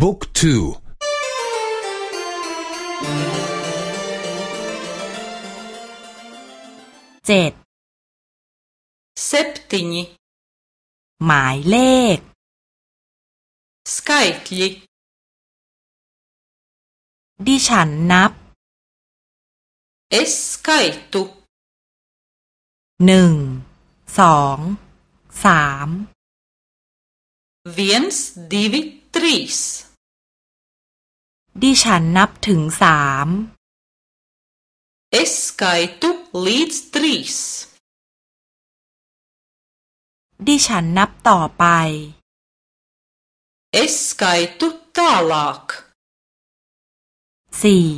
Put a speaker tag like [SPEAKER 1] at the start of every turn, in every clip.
[SPEAKER 1] บุ๊กทูเจ็ดเซปติญีหมายเลขสกายตลีดิฉันนับเอสกายตุหนึ่งสองสามเวียนส์ดีวิ trīs ดิฉันนับถึงสาม Es skaitu līdz trīs ดิฉันนับต่อไป Es skaitu tālāk สี่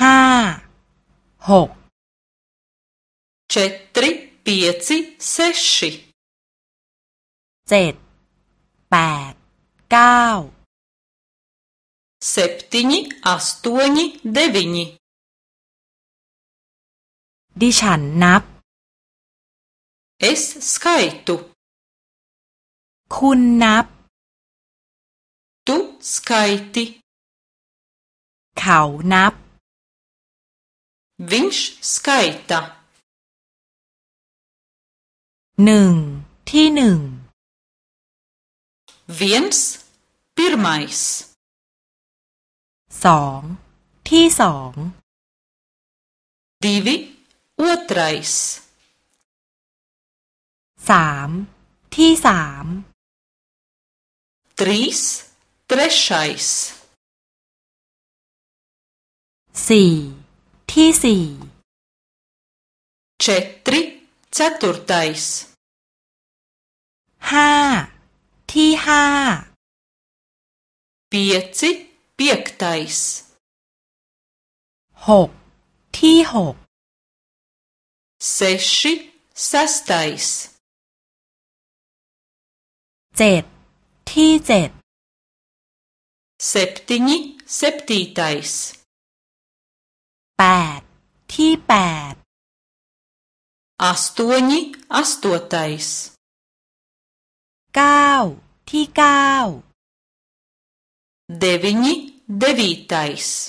[SPEAKER 1] ห้า หก četri, pieci, seši. เจ็ด แปดก้าเซปติญิอัสตัวนิเดวินิดิฉันนับ เอสสกายตุ คุณนับ ตุสกายติ เขานับ วิชสกายตาหนึ่งที่หนึ่ง viens, pirmais. สองที่สอง divi, otrais. สามที่สาม trīs, trešais. สี่ที่สี่ četri, ceturtais. ห้า้าเปียจิเปียกไตส์หก ที่หกเซชิซัสไตส์เจ็ด ที่เจ็ด เซปติญิเซปติไตส์แปด ที่แปดอัสตัวนิอัสตัวไตส์เก้าที่เก้าเดวินิเดวิไตส์